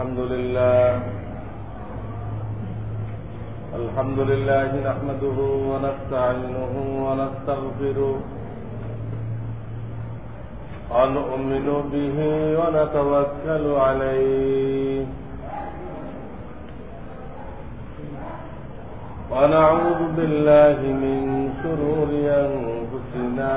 الحمد لله الحمد لله نحمده ونستعينه ونستغفره ونؤمن به ونتوكل عليه ونعوذ بالله من شرور أنفسنا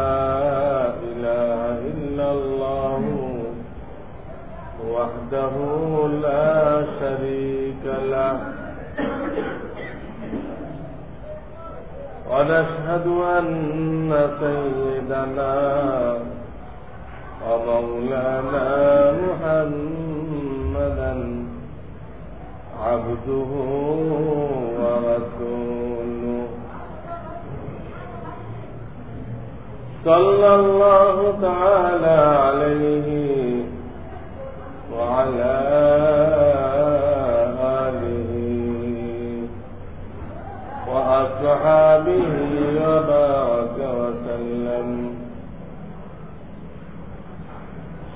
وحده لا شريك له. ونشهد أن سيدنا ومولانا محمدا عبده ورسوله. صلى الله تعالى عليه وعلى آله وأصحابه وسلم.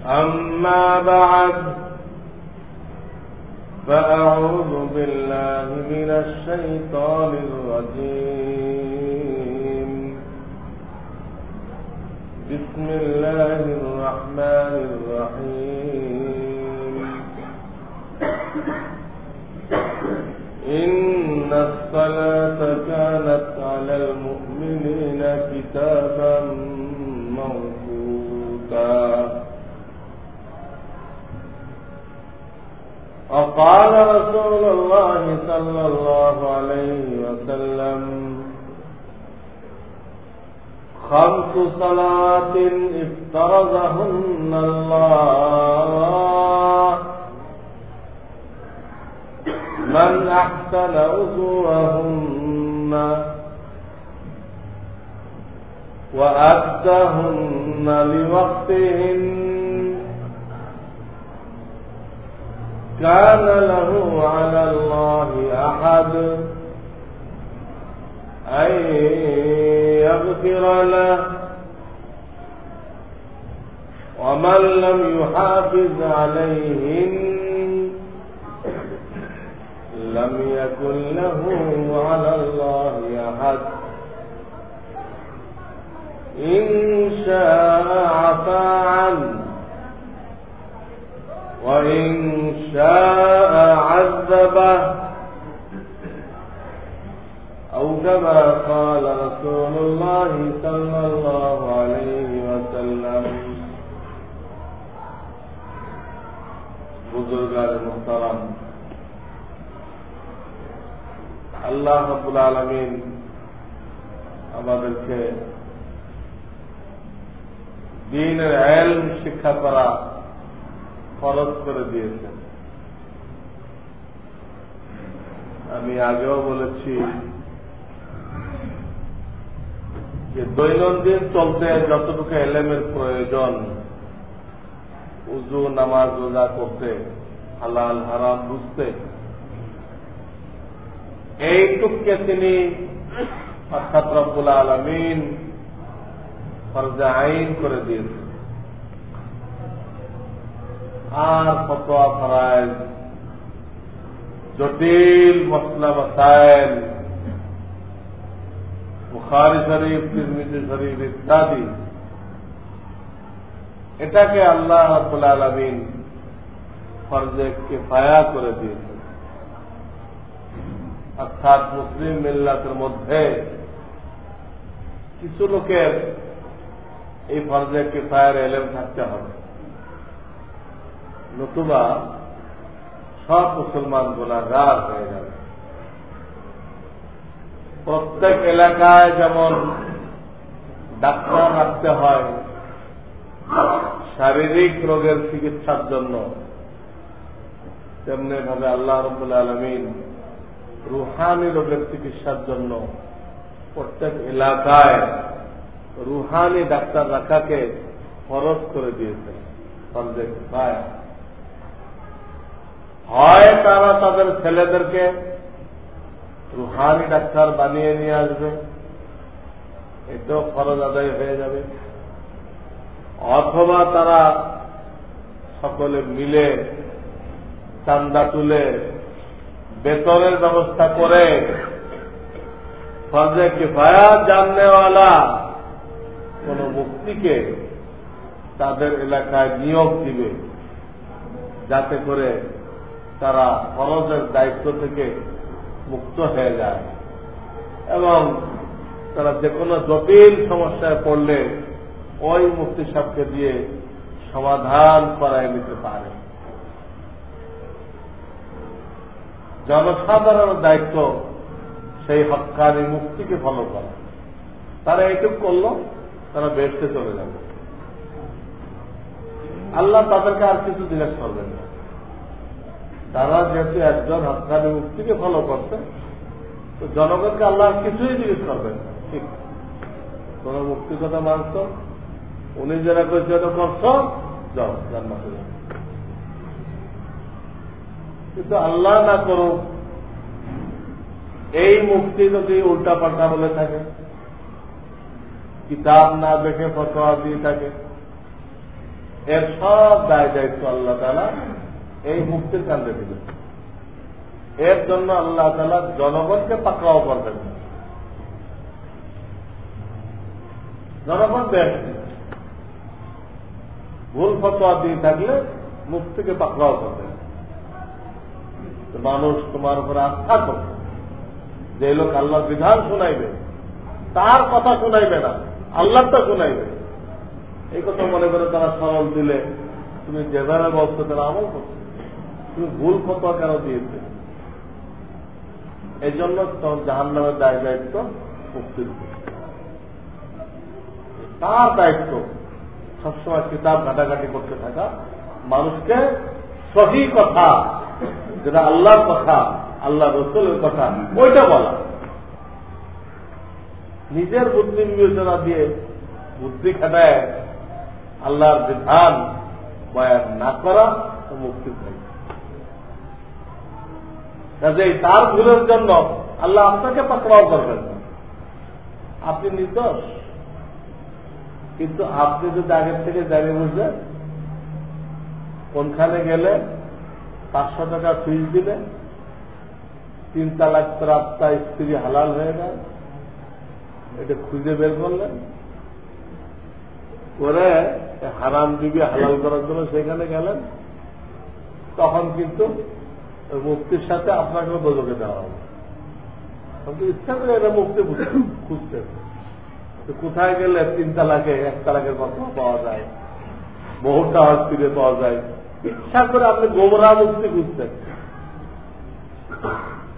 أما بعد فأعوذ بالله من الشيطان الرجيم. بسم الله الرحمن الرحيم. إن الصلاة كانت على المؤمنين كتابا موقوتا. وقال رسول الله صلى الله عليه وسلم، خمس صلاة افترضهن الله. من أحسن أجورهن وأدهن لوقتهن كان له على الله أحد أن يغفر له ومن لم يحافظ عليهن لم يكن له على الله أحد. إن شاء عفا عنه وإن شاء عذبه. أو كما قال رسول الله صلى الله عليه وسلم. بزرگار محترم আল্লাহ রবুল আলমিন আমাদেরকে দিনের এলম শিক্ষা করা খরচ করে দিয়েছেন। আমি আগেও বলেছি যে দৈনন্দিন চলতে যতটুকু এলেমের প্রয়োজন, উজু, নামাজ, রোজা করতে, হালাল, হারাম বুঝতে এইটুককে তিনি অর্থাৎ রব্বুল আলমিন ফরজা আইন করে দিয়েছেন। আর ফতোয়া ফরাইজ জটিল মসলা মাসাইল, বুখারি শরীফ, তিরমিজি শরীফ ইত্যাদি, এটাকে আল্লাহ রব্বুল আলমিন ফরজে কেফায়া করে দিয়েছে অর্থাৎ মুসলিম মিল্লাতের মধ্যে কিছু লোকের এই ফরজে কেফায়ের এলেম থাকতে হবে। নতুবা সব মুসলমান গুণাগার হয়ে যাবে। প্রত্যেক এলাকায় যেমন ডাক্তার রাখতে হয়, শারীরিক রোগের চিকিৎসার জন্য তেমনি ভাবে আল্লাহ রবুল আলমিন রুহানি রোগের চিকিৎসার জন্য প্রত্যেক এলাকায় রুহানি ডাক্তার রাখাকে খরচ করে দিয়েছে। হয় তারা তাদের ছেলেদেরকে রুহানি ডাক্তার বানিয়ে নিয়ে আসবে এটাও খরচ আদায় হয়ে যাবে। অথবা তারা সকলে মিলে চান্দা তুলে বেতনের ব্যবস্থা করে। ফজে কিফায়া জাননেওয়ালা কোন মুক্তিকে তাদের এলাকায় নিয়োগ দিবে, যাতে করে তারা ফরজের দায়িত্ব থেকে মুক্ত হয়ে যায়। এবং তারা যে কোনো জটিল সমস্যায় পড়লে ওই মুক্তি সাপকে দিয়ে সমাধান করায় নিতে পারে। জনসাধারণের দায়িত্ব সেই হকানি মুক্তিকে ফলো করা। তারা এইটুক করল, তারা বেসতে চলে যাবে। আল্লাহ তাদেরকে আর কিছু জিজ্ঞেস করবেন না। তারা যেহেতু একজন হকানি মুক্তিকে ফলো করছে, তো জনগণকে আল্লাহ কিছুই জিজ্ঞেস করবেন না। ঠিক। তোমরা মুক্তির কথা মানছ? উনি যারা করছে করছ? যাও, জান্নাতে যাও। কিন্তু আল্লাহ না করুক, এই মুক্তি যদি উল্টা পাল্টা বলে থাকে, কিতাব না দেখে ফটোয়া দিয়ে থাকে, এর সব দায় দায়িত্ব আল্লাহ তালা এই মুক্তির কান্দে দিলেন এর জন্য আল্লাহ তালা জনগণকে পাকড়াও করবেন। জনগণ দেশ ভুল ফটোয়া দিয়ে থাকলে মুক্তিকে পাকড়াও করবেন মানুষ তোমার উপরে আস্থা করবে। যে লোক আল্লাহর বিধান শোনাইবে, তার কথা শোনাইবে না আল্লাহটা শোনাইবে। এই কথা মনে করে তারা সরল দিলে, তুমি যেভাবে বলছো তারা আমল করছ। তুমি ভুল ফতোয়া কেন দিয়েছে? এই জন্য তোমার জাহান নামের দায় দায়িত্ব মুক্তির তার দায়িত্ব সবসময় কিতাব ঘাটাঘাটি করতে থাকা, মানুষকে সহি কথা যেটা আল্লাহর কথা আল্লাহ রসুলের কথা, ওইটা বলা। নিজের বুদ্ধি বিবেচনা দিয়ে বুদ্ধি খাটায় আল্লাহর বিধান বয়ান না করা তো মুক্তি পাই কাজে তার ভুলের জন্য আল্লাহ আপনাকে পাকড়াও করবেন আপনি নির্দোষ। কিন্তু আপনি যদি আগের থেকে জানিয়ে বুঝলেন, কোনখানে গেলে পাঁচশো টাকা ফিস দিলে তিন তালাক রাস্তা স্ত্রী হালাল হয়ে গেল এটা খুঁজে বের করলেন। করে হারাম দিবি হালাল করার জন্য সেখানে গেলেন। তখন কিন্তু মুক্তির সাথে আপনাকে দোজকে দেওয়া হবে। কিন্তু ইচ্ছা করে এটা মুক্তি খুঁজতে কোথায় গেলে তিন তালাকে, এক তালাকের কথা পাওয়া যায়? বহুটা হস্তিরে পাওয়া যায়। ইচ্ছা করে আপনি গোমরা মুক্তি খুঁজছেন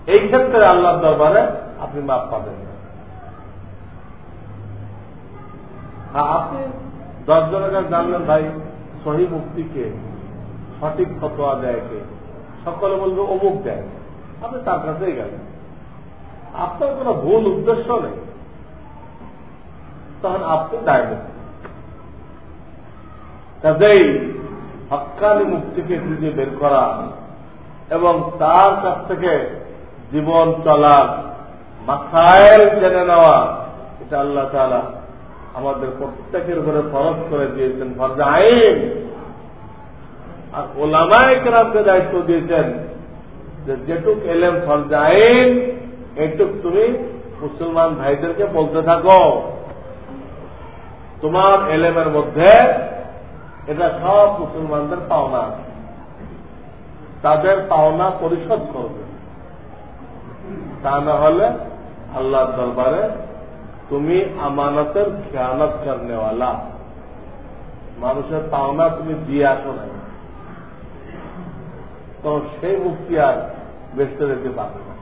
এই ক্ষেত্রে আল্লাহ দরবারে আপনি মাপ পাবেন না। আপনি দশ জনের কাছে জানলেন, ভাই, সহি মুক্তিকে, সঠিক ফতোয়া দেয় কে সকলে বলবে অমুক দেয়। আপনি তার কাছেই গেলেন। আপনার কোন ভুল উদ্দেশ্য নেই। তখন আপনি দায় কাজেই হকানি মুক্তিকে খুঁজে বের করা এবং তার কাছ থেকে জীবন চলার মাথায় জেনে নেওয়া, এটা আল্লাহ তালা আমাদের প্রত্যেকের ঘরে ফরজ করে দিয়েছেন, ফরজা আইন। আর ওলামায় কেরামকে দায়িত্ব দিয়েছেন যে যেটুক এলেম ফরজা আইন, এটুক তুমি মুসলমান ভাইদেরকে বলতে থাকো। তোমার এলেমের মধ্যে এটা সব মুসলমানদের পাওনা। তাদের পাওনা পরিশোধ করবে। তা না হলে আল্লাহর দরবারে তুমি আমানতের খেয়ানত করেওয়ালা মানুষের পাওনা তুমি দিয়ে আসো না তো সেই মুক্তি আর বেসতে যেতে পারবে না।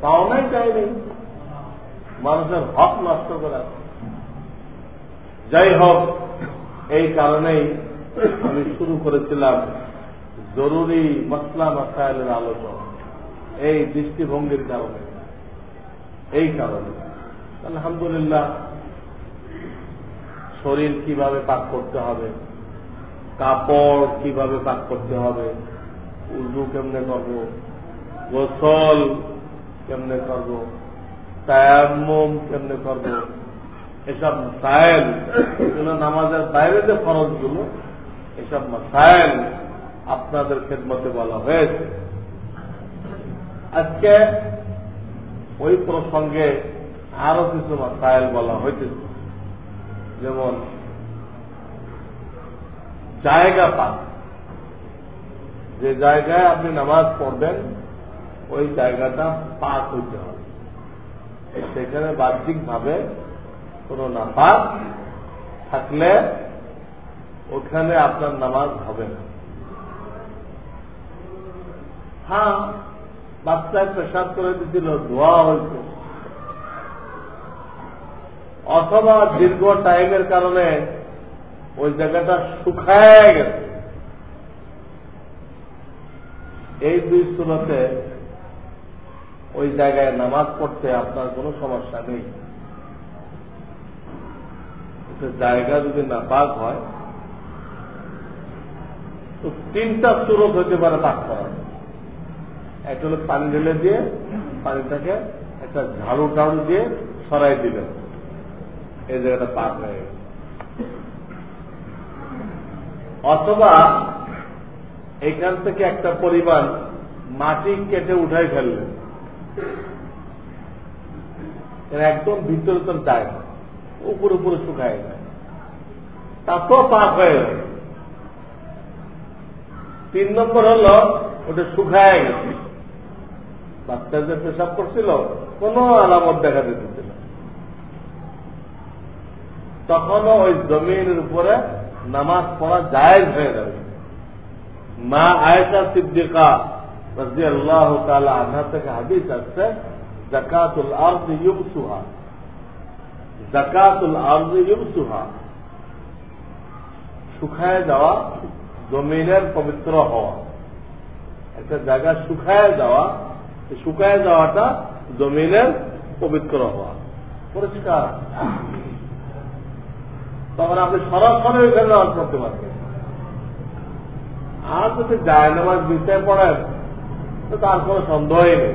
পাওনাই চাইনি। মানুষের হক নষ্ট করা যাই হোক এই কারণেই আমি শুরু করেছিলাম জরুরি মশলা মাসাইলের আলোচনা। এই দৃষ্টিভঙ্গির কারণে। এই কারণে। আলহামদুলিল্লাহ, শরীর কীভাবে পাক করতে হবে, কাপড় কীভাবে পাক করতে হবে উর্দু কেমনে করব, গোসল কেমনে করব, তায়াম্মম কেমনে করব এসব মাসাইল এগুলো নামাজের বাইরে যে ফরজগুলো, এসব মাসাইল আপনাদের খেদমতে বলা হয়েছে। আজকে ওই প্রসঙ্গে আরও কিছু মাসাইল বলা হইতেছে। যেমন, জায়গা পাক যে জায়গায় আপনি নামাজ পড়বেন, ওই জায়গাটা পাক হইতে হবে। সেখানে বাহ্যিক ভাবে কোন নাপাক থাকলে ওখানে আপনার নামাজ হবে না। হ্যাঁ বাচ্চায় পেশাব করে দিছিল ধোয়া হয়েছে। অথবা দীর্ঘ টাইমের কারণে ওই জায়গাটা শুকায় গেছে। এই দুই সুরতে ওই জায়গায় নামাজ পড়তে আপনার কোনো সমস্যা নেই। জায়গা যদি নাপাক হয়, তো তিনটা সুরত হতে পারে পাক করা একটা হলো পানি ঢেলে দিয়ে, পানিটাকে একটা ঝাড়ু টাড়ু দিয়ে সরাই দিবেন। এই জায়গাটা পাক হয়ে গেছে। অথবা এখান থেকে একটা পরিমাণ মাটি কেটে উঠাই ফেললেন। একদম ভিতরে তো যায় না উপরে উপরে শুকায় যায়। তারপর পাক হয়ে গেল তিন নম্বর হল, ওটা শুকায় গেছে। বাচ্চা যে পেশাব করছিল, কোন আলামত দেখা দিতেছিল তখনও ওই জমিনের উপরে নামাজ পড়া জায়েজ হয়ে যাবে মা আয়সা সিদ্দিকা রাজি আল্লাহ তালা আনহা থেকে হাদিস আসছে, জাকাতুল আর্দ ইউবসুহা জাকাতুল ইউবসুহা শুকায় যাওয়া জমিনের পবিত্র হওয়া। একটা জায়গা শুকায় যাওয়া শুকায় যাওয়াটা জমিনের পবিত্র হওয়া। পরিষ্কার তখন আপনি সরাসরি ওইখানে নামাজ পড়তে পারবেন আর যদি যায় নামাজ বিষয়ে পড়েন, তো তার কোনো সন্দেহই নেই।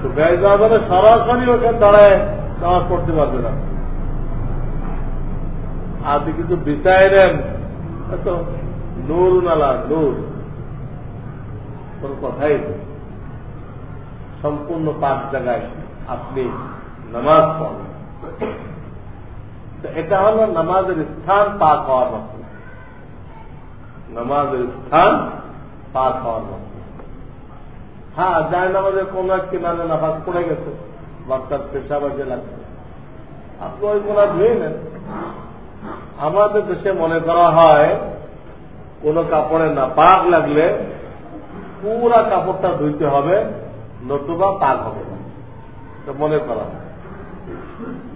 শুকাই যাওয়া মানে সরাসরি ওখানে দাঁড়ায়। নামাজ পড়তে পারবে না। আপনি কিন্তু বিচায় নেন। তো নূর নালা নূর। কোন কথাই সম্পূর্ণ পাঁচ জায়গায় আপনি নামাজ পড়েন। এটা হল নামাজের স্থান পাক হওয়ার মতো। নামাজের স্থান পাক হওয়ার মতো। হ্যাঁ যায় নামাজের কোন এক কিনারে নামাজ পড়ে গেছে। বাচ্চার পেশাব এসে লাগছে আপনি ওই কোনা ধুয়ে নেন। আমাদের দেশে মনে করা হয়, কোন কাপড়ে না পাক লাগলে পুরা কাপড়টা ধুইতে হবে, নতুবা পাক হবে না। মনে করা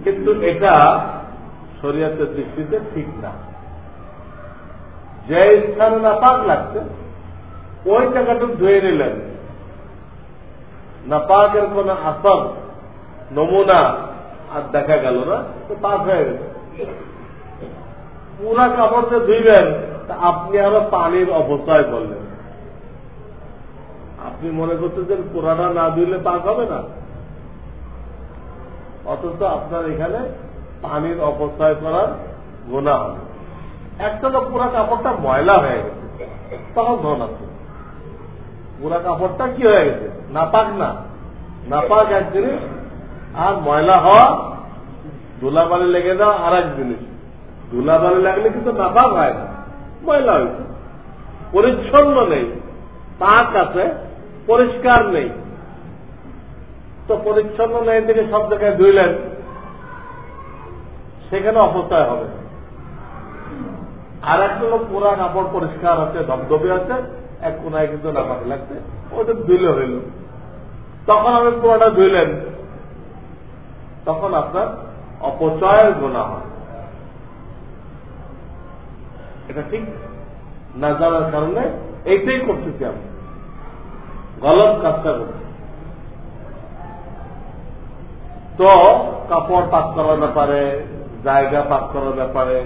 কিন্তু এটা শরীয়তের দৃষ্টিতে ঠিক না। যে স্থানে না পাক লাগছে, ওই জায়গাটুকু ধুয়ে নিলেন। না পাকের কোন আসর নমুনা আর দেখা গেল না, তো পাক হয়ে গেছে পুরা কাপড়টা ধুইবেন, তা আপনি আরও পানির অপচয় করলেন। আপনি মনে করতেছেন পুরাটা না ধুইলে পাক হবে না? অথচ আপনার এখানে পানির অপচয় করার গোনা হবে। একটা তো পুরা কাপড়টা ময়লা হয়ে গেছে তখন ধন আছে পুরা কাপড়টা কি হয়ে গেছে? নাপাক না? নাপাক এক জিনিস আর ময়লা হওয়া ধুলাবালি লেগে দেওয়া আর এক জিনিস। ধুলাবালি লাগলে কিন্তু নাপাক হয় না, ময়লা হয়েছে পরিচ্ছন্ন নেই, পাক আছে, পরিষ্কার নেই। তো পরিচ্ছন্ন নেই থেকে সব জায়গায় ধুইলেন, সেখানে অপচয় হবে। আর একটা লোক পুরা কাপড় পরিষ্কার আছে, ধবধবে আছে, এক কোনায় কিন্তু নাপাক লাগছে ওটা ধুইলে হইল। তখন আপনি পুরাটা ধুইলেন। তখন আপনার অপচয়ের গোনা হয়। এটা ঠিক? না জানার কারণে এইটাই করতেছি আমি? গলত কাজটা করছে। তো কাপড় পাক করার ব্যাপারে, জায়গা পাক করার ব্যাপারে,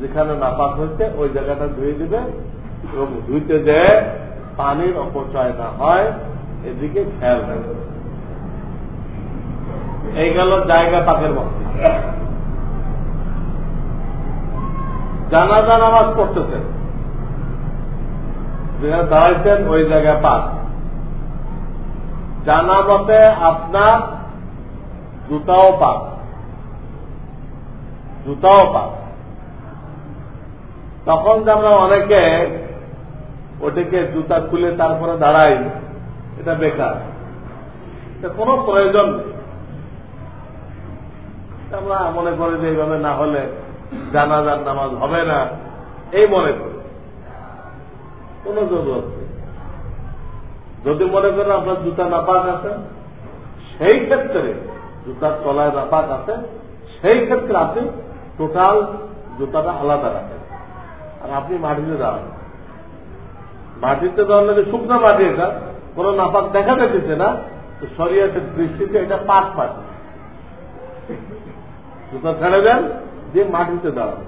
যেখানে নাপাক হয়েছে, ওই জায়গাটা ধুয়ে দিবে এবং ধুইতে যে পানির অপচয় না হয়, এদিকে খেয়াল রাখবে। এই গেল জায়গা পাকের মধ্যে জানাজা নামাজ পড়তেছেন। যেখানে দাঁড়াইছেন ওই জায়গায় পাক। জানা মতে আপনার জুতাও পাক। জুতাও পাক। তখন যে আমরা অনেকে ওটিকে জুতা খুলে তারপরে দাঁড়াই, এটা বেকার। কোনো প্রয়োজন নেই। আমরা মনে করি যে এইভাবে না হলে জানাজার নামাজ হবে না। এই মনে করি। কোন জরুরত যদি মনে করেন আপনার জুতা নাপাক আছে, সেই ক্ষেত্রে জুতার তলায় নাপাক আছে, সেই ক্ষেত্রে আপনি টোটাল জুতাটা আলাদা রাখেন। আর আপনি মাটিতে দাঁড়ান। মাটিতে দাঁড়ালে যে শুকনো মাটি এটা। কোন নাপাক দেখা যাচ্ছে না। তো শরীয়তের দৃষ্টিতে এটা পাক পাটি জুতা ছেড়ে দেন, দিয়ে মাটিতে দাঁড়ান।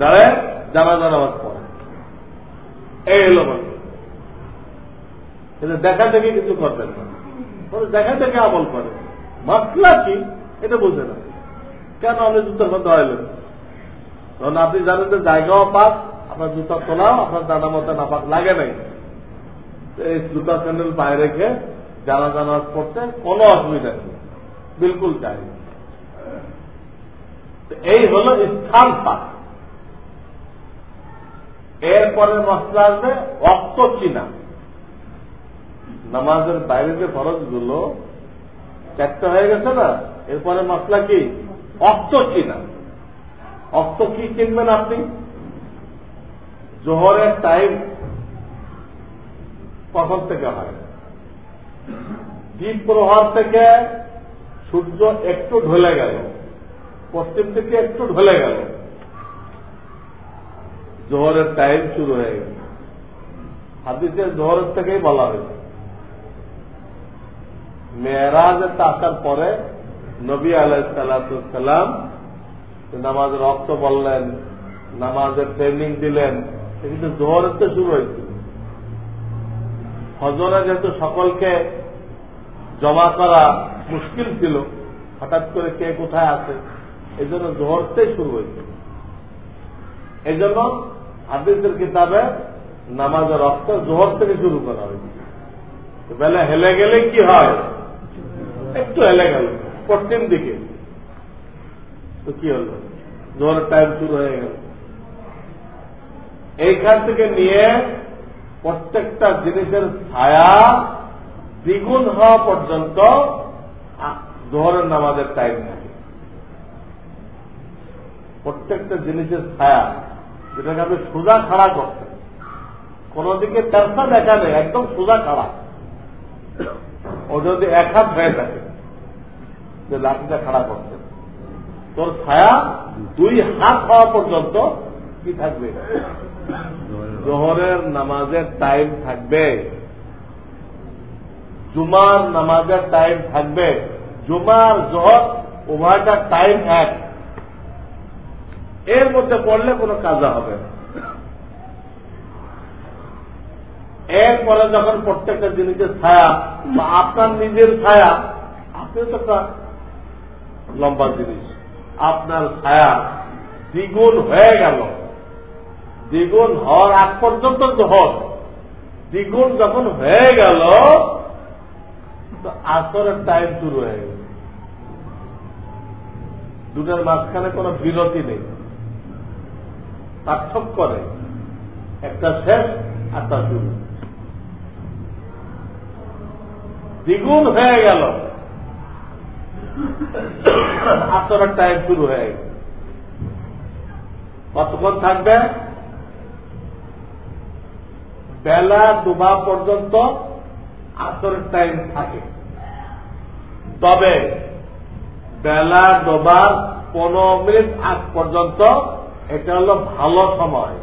দাঁড়ায় জানা জানাবাদ পরে এই এলো মানে এটা দেখা দেখে কিছু করবেন না। দেখা দেখে আমল করে মাসলা কি, এটা বুঝে না। কেন আপনি জুতার মধ্যে দাঁড়াইলেন তখন আপনি জানেন যে জায়গাও পাক, আপনার জুতা তোলাও আপনার জানা মতো নাপাক লাগে নাই। এই জুতা স্যান্ডেল পায়ে রেখে জানা জানা করতে কোনো অসুবিধা নেই। বিলকুল চাই এই হল স্থান পাক এরপরে মশলা আসবে অক্ত চিনা। নামাজের বাইরে যে ফরজগুলো চারটে হয়ে গেছে না, এরপরে মশলা কি? অক্ত চিনা। অক্ত কি চিনবেন আপনি? জোহরের টাইম কখন থেকে হয়? দ্বীপ প্রহার থেকে সূর্য একটু ঢলে গেল। পশ্চিম থেকে একটু ঢলে গেল। জোহরের টাইম শুরু হয়ে গেল। হাদিসের জোহরের থেকেই বলা হয়েছে। মেয়েরাজে আসার পরে নবী আলাইসাল্লাম নামাজের রক্ত বললেন নামাজের ট্রেনিং দিলেন। কিন্তু জোহরের তো শুরু হয়েছিল হজরে যেহেতু সকলকে জমা করা মুশকিল ছিল, হঠাৎ করে কে কোথায় আছে? এই জন্য জোহরতেই শুরু হয়েছিল এই জন্য হাদিসের কিতাবে নামাজের রক্ত জোহর থেকে শুরু করা হয়েছে। বেলা হেলে গেলে কি হয়? একটু হেলে গেল, পশ্চিম দিকে। তো কি হল? জোহরের টাইম শুরু হয়ে গেল। এইখান থেকে নিয়ে প্রত্যেকটা জিনিসের ছায়া দ্বিগুণ হওয়া পর্যন্ত জোহরের নামাজের টাইম থাকে প্রত্যেকটা জিনিসের ছায়া। যেটাকে আপনি সোজা খাড়া করতেন কোন দিকে তেরসা দেখা নেই, একদম সোজা খাড়া। ও যদি এক হাত হয়ে থাকে, যে লাঠিটা খাড়া করতেন তোর ছায়া দুই হাত হওয়া পর্যন্ত কি থাকবে? জোহরের নামাজের টাইম থাকবে। জুমার নামাজের টাইম থাকবে। জুমার জোহর উভয়টার টাইম এক। এর মধ্যে পড়লে কোনো কাজা হবে না। এরপরে যখন প্রত্যেকটা জিনিসের ছায়া, বা আপনার নিজের ছায়া আপনি তো একটা লম্বা জিনিস। আপনার ছায়া দ্বিগুণ হয়ে গেল। দ্বিগুণ হওয়ার আগ পর্যন্ত যখন দ্বিগুণ যখন হয়ে গেল, তো আসরের টাইম শুরু হয়ে গেল। দুটার মাঝখানে কোনো বিরতি নেই। পার্থক্য নেই একটা শেষ একটা শুরু। দ্বিগুণ হয়ে গেল। আসরের টাইম শুরু হয়ে গেল। কতক্ষণ থাকবে? বেলা দুবা পর্যন্ত আসরের টাইম থাকে। তবে বেলা ডোবার পনেরো মিনিট আগ পর্যন্ত এটা হলো ভালো সময়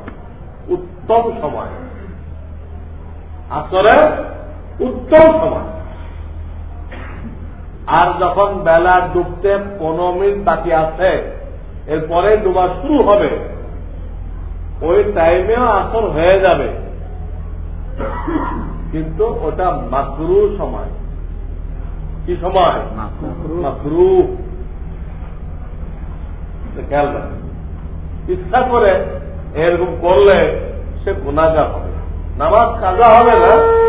উত্তম সময়। আসরের উত্তম সময়। আর যখন বেলা ডুবতে পনেরো মিনিট বাকি আছে এরপরে ডুবা শুরু হবে। ওই টাইমেও আসর হয়ে যাবে। কিন্তু ওটা মাকরু সময়। কি সময়? মাকরু। খেয়াল রাখেন। ইচ্ছা করে এরকম করলে সে গুণাগার হবে। নামাজ কাজা হবে না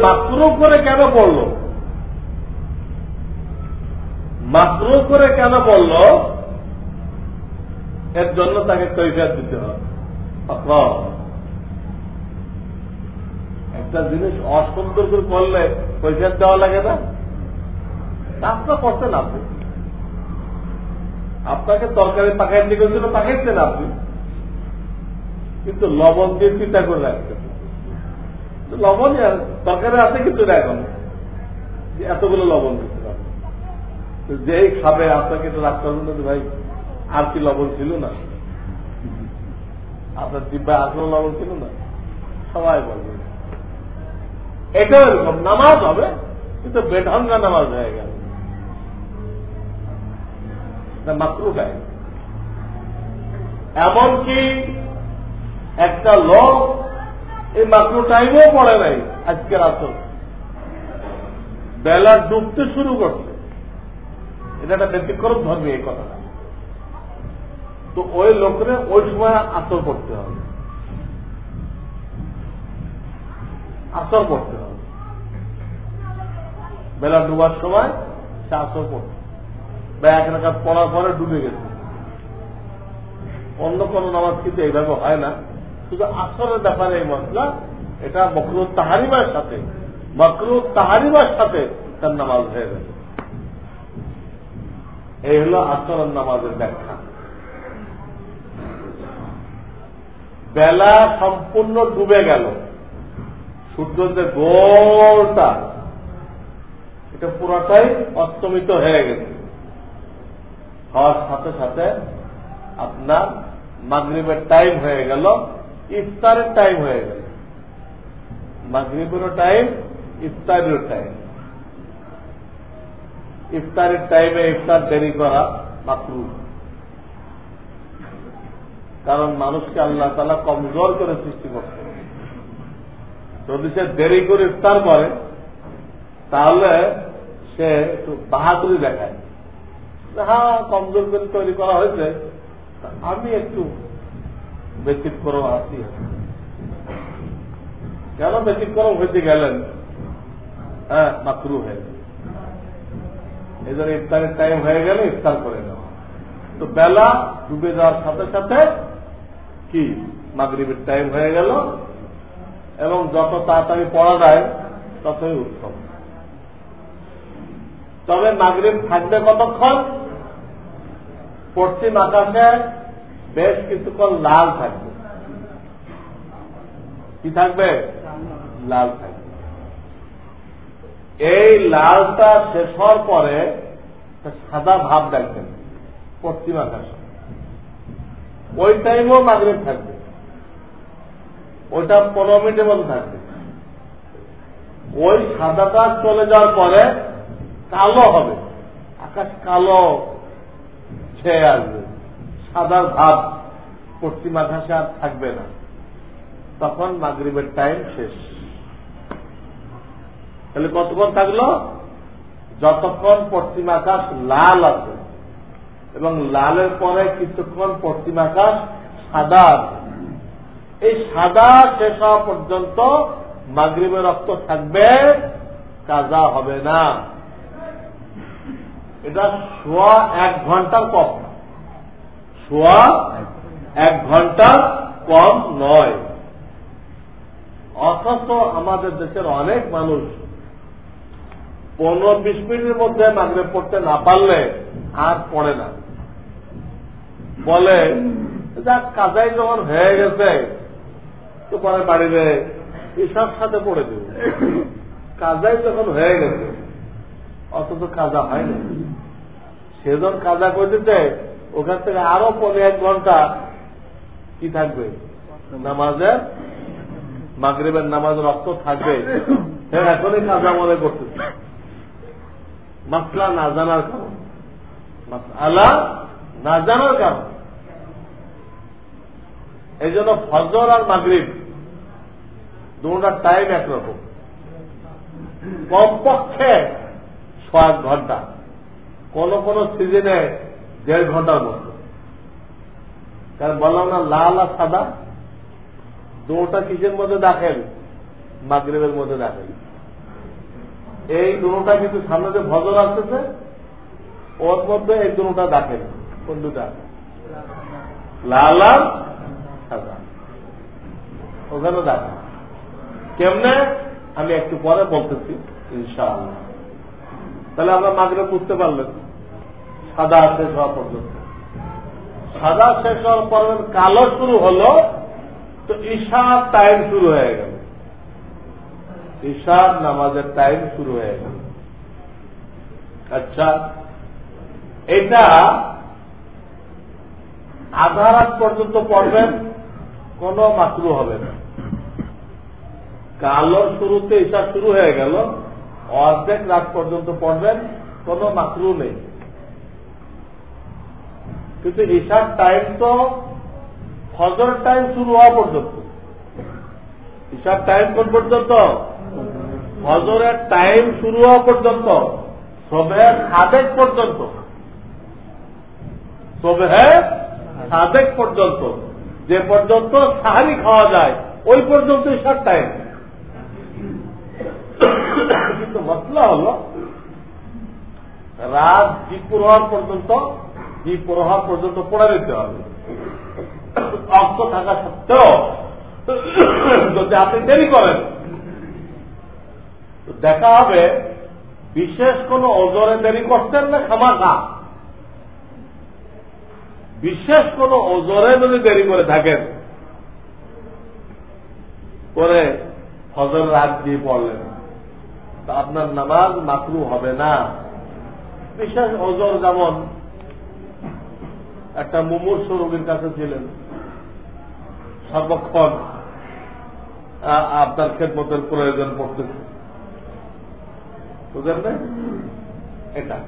মাকরু করে কেন পড়ল? মাকরু করে কেন পড়ল? এর জন্য তাকে কৈফিয়াত দিতে হবে। একটা জিনিস অসুন্দর করে করলে কৈফিয়াত দেওয়া লাগে না? কাজটা করতে আপনি আপনাকে তরকারি পাকাইতে গেছিল পাকাইতেন আপনি। কিন্তু লবণ দিয়ে পিতা করে রাখতেন লবণ তরকারি আছে কিন্তু এখন। এতগুলো লবণ দিতে পারবে যেই খাবে, আপনাকে তো রাখতে হবে না ভাই, আর কি লবণ ছিল না? আপনার দিব্যায় আসলে লবণ ছিল না? সবাই বলবে। এটাও এরকম, নামাজ হবে, কিন্তু বেঢঙ্গা নামাজ হয়ে গেল। মাত্র গায়ে এমনকি একটা লোক এই মাত্র টাইমও পড়ে নাই আজকের আসল বেলা ডুবতে শুরু করছে। এটা একটা ব্যতিক্রম ধর্মী এই কথাটা। তো ওই লোকের ওই সময় আসর করতে হবে। আসর করতে হবে। বেলা ডুবার সময় সে আসর করতে বা এক রাখা পড়ার পরে ডুবে গেছে। অন্য কোন নামাজ কিন্তু এইভাবে হয় না। শুধু আসরের ব্যাপারে এই মশলা, এটা মকরু তাহারিমার সাথে মকরু তাহারিমার সাথে তার নামাজ হয়ে গেছে। এই হল আসরের নামাজের ব্যাখ্যা। বেলা সম্পূর্ণ ডুবে গেল। সূর্য যে গোলটা, এটা পুরোটাই অস্তমিত হয়ে গেছে। হওয়ার সাথে সাথে আপনার মাগরীবের টাইম হয়ে গেল, ইফতারের টাইম হয়ে গেল। মাগরীবেরও টাইম ইফতারের টাইম ইফতারের টাইমে ইফতার দেরি করা মাকরু কারণ মানুষকে আল্লাহ তালা কমজোর করে সৃষ্টি করছে। যদি সে দেরি করে ইফতার করে, তাহলে সে একটু বাহাদুরি দেখায়। হ্যাঁ কমজোর করে তৈরি করা হয়েছে, আমি একটু ব্যতিক্রম আসি কেন ব্যতিক্রম হইতে গেলেন? হ্যাঁ মাকরু হয়ে গেল জন্য ইফতারের টাইম হয়ে গেলে ইফতার করে নেওয়া। তো বেলা ডুবে যাওয়ার সাথে সাথে কি? মাগরীবের টাইম হয়ে গেল এবং যত তাড়াতাড়ি পড়া যায়, ততই উত্তম। তবে মাগরীব থাকবে কতক্ষণ? পশ্চিম আকাশে বেশ কিছুক্ষণ লাল থাকবে। কি থাকবে? লাল থাকবে। এই লালটা শেষ হওয়ার পরে সাদা ভাব দেখবেন, পশ্চিম আকাশে। ওই টাইমেও মাগরীব থাকবে। ওইটা পনেরো মিনিটের মধ্যে থাকবে। ওই সাদাটা চলে যাওয়ার পরে কালো হবে। আকাশ কালো ছেয়ে আসবে সাদার ভাব পশ্চিম আকাশে আর থাকবে না। তখন মাগরীবের টাইম শেষ। তাহলে কতক্ষণ থাকল? যতক্ষণ পশ্চিম আকাশ লাল আছে এবং লালের পরে কিছুক্ষণ পশ্চিম আকাশ সাদা আছে। এই সাদা শেষ হওয়া পর্যন্ত মাগরীবের রক্ত থাকবে, কাজা হবে না। এটা সোয়া এক ঘণ্টার কম। সোয়া এক ঘণ্টার কম নয়। অথচ আমাদের দেশের অনেক মানুষ পনেরো বিশ মিনিটের মধ্যে মাগরে পড়তে না পারলে আর পড়ে না। বলে, যা কাজাই যখন হয়ে গেছে, তো পরে বাড়িতে এসব সাথে পড়ে দেবে কাজাই যখন হয়ে গেছে অথচ কাজা হয় না সেজন কাজা করে দিতে ওখান থেকে আরও পনেরো এক ঘণ্টা কি থাকবে? নামাজের, মাগরীবের নামাজ রক্ত থাকবে। হ্যাঁ এখনই কাজা মনে করতেছে। মাসলা না জানার কারণ। আলা না জানার কারণ। এই জন্য ফজর আর মাগরীব দুটার টাইম একরকম। কমপক্ষে ছয় ঘণ্টা। কোন কোন সিজনে দেড় ঘণ্টার মতো। কারণ বললাম না, লাল আর সাদা দুটা কিসের মধ্যে দেখেন, মাগরীবের মধ্যে দেখেন। এই দুটা কিন্তু সামনে যে ভজর আসতেছে, ওর মধ্যে এই দুটা দেখেন, কোন দুটা? লাল আর সাদা। ওখানে দেখেন। কেমনে? আমি একটু পরে বলতেছি, ইনশাআল্লাহ। তাহলে আমরা মাগরে বুঝতে পারলেন সাদা শেষ হওয়া পর্যন্ত। সাদা শেষ হওয়ার পর কালো শুরু হলো, তো ঈশার টাইম শুরু হয়ে গেল। ঈশার নামাজের টাইম শুরু হয়ে গেল। আচ্ছা এটা আধা রাত পর্যন্ত পড়বেন, কোনো মাকরু হবে না। কালো শুরুতে ঈশা শুরু হয়ে গেল অর্ধেক রাত পর্যন্ত পড়বেন, কোনো মাকরু নেই। কিন্তু ঈশার টাইম তো ফজর টাইম শুরু হওয়া পর্যন্ত। ঈশার টাইম কোন পর্যন্ত? ফজরের টাইম শুরু হওয়া পর্যন্ত। সবের সাদেক পর্যন্ত। সবের সাদেক পর্যন্ত। যে পর্যন্ত সাহারি খাওয়া যায়, ওই পর্যন্ত ঈশার টাইম কিন্তু মশলা হল রাত দ্বীপুর হওয়ার পর্যন্ত দ্বীপুর হওয়ার পর্যন্ত পড়ে দিতে হবে। অর্থ থাকা সত্ত্বেও, যদি আপনি দেরি করেন দেখা হবে বিশেষ কোন ওজরে দেরি করছেন না খামাখা বিশেষ কোন ওজরে যদি দেরি করে থাকেন, করে ফজর রাত দিয়ে পড়লেন তা আপনার নামাজ মাকরু হবে না। বিশেষ ওজর যেমন একটা মুমূর্ষ রোগীর কাছে ছিলেন, সর্বক্ষণ আপনার খেদমতের প্রয়োজন পড়তেছে। বুঝলেন এটা।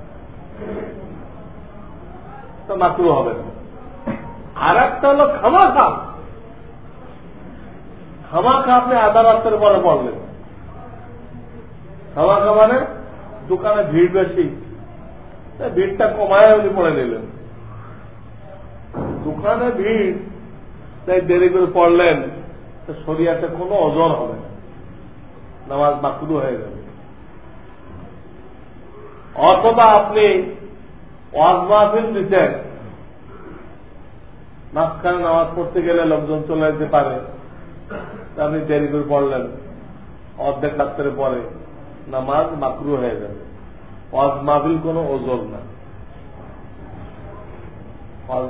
তো মাকরু হবে না। আর একটা হলো খামাখা। খামাখা আপনি আধা রাত্রের পরে পড়লেন। খামাখা মানে দোকানে ভিড় বেশি। ভিড়টা কমায় উনি পড়ে নিলেন। দোকানে ভিড়, তাই দেরি করে পড়লেন শরিয়াতে কোনো ওজন হবে নামাজ মাকরু হয়ে যাবে অথবা আপনি ওয়াজ দিতেন। মাঝখানে নামাজ পড়তে গেলে লোকজন চলে যেতে পারে। আপনি দেরি করে পড়লেন। অর্ধেক রাত্রে পরে নামাজ মাকরু হয়ে যাবে। মাহফিল কোনো ওজন না।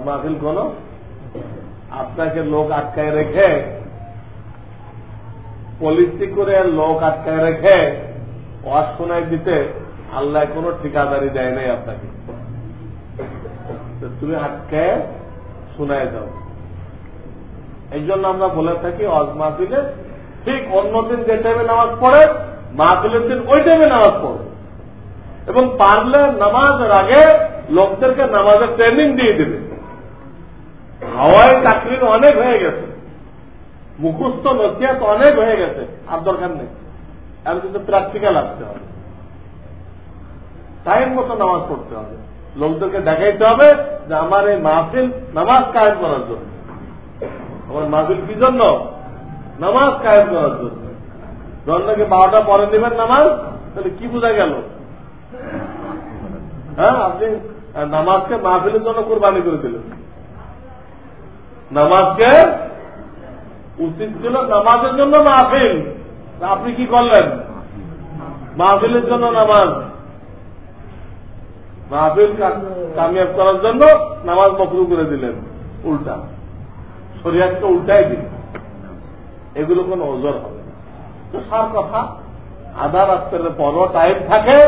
মাহফিল কোন আপনাকে লোক আটকায় রেখে, পলিসি করে লোক আটকায় রেখে ওয়াজ শোনায় দিতে আল্লাহ কোনো ঠিকাদারি দেয় নাই আপনাকে। তুমি আটকায় শোনায় দাও। এই জন্য আমরা বলে থাকি অজ মাহফিলে ঠিক অন্যদিন যে টাইমে নামাজ পড়ে মাহফিলের দিন ওই টাইমে নামাজ পড়ে এবং পারলে নামাজের আগে লোকদেরকে নামাজের ট্রেনিং দিয়ে দেবে। হাওয়াই চাকরি অনেক হয়ে গেছে। মুখস্থ নথিয়াত অনেক হয়ে গেছে। আর দরকার নেই। আর কিন্তু প্র্যাকটিক্যাল আসতে হবে। টাইম মতো নামাজ পড়তে হবে। লোকদেরকে দেখাইতে হবে যে আমার এই মাহফিল নামাজ কায়েম করার জন্য। আমার মাহফিল কি জন্য? নামাজ কায়েম করার জন্য। জন্মকে বারোটা পরে নেবেন নামাজ? তাহলে কি বোঝা গেল? হ্যাঁ আপনি নামাজকে মাহফিলের জন্য কোরবানি করে দিলেন। নামাজকে উচিত ছিল নামাজের জন্য মাহফিল। আপনি কি করলেন? মাহফিলের জন্য নামাজ। মাহফিল কামিয়াব করার জন্য নামাজ মকরু করে দিলেন, উল্টা। শরিয়াতকে উল্টাই দিন এগুলো কোন ওজোর হবে তো সার কথা। আধা রাত্রের পরও টাইম থাকে,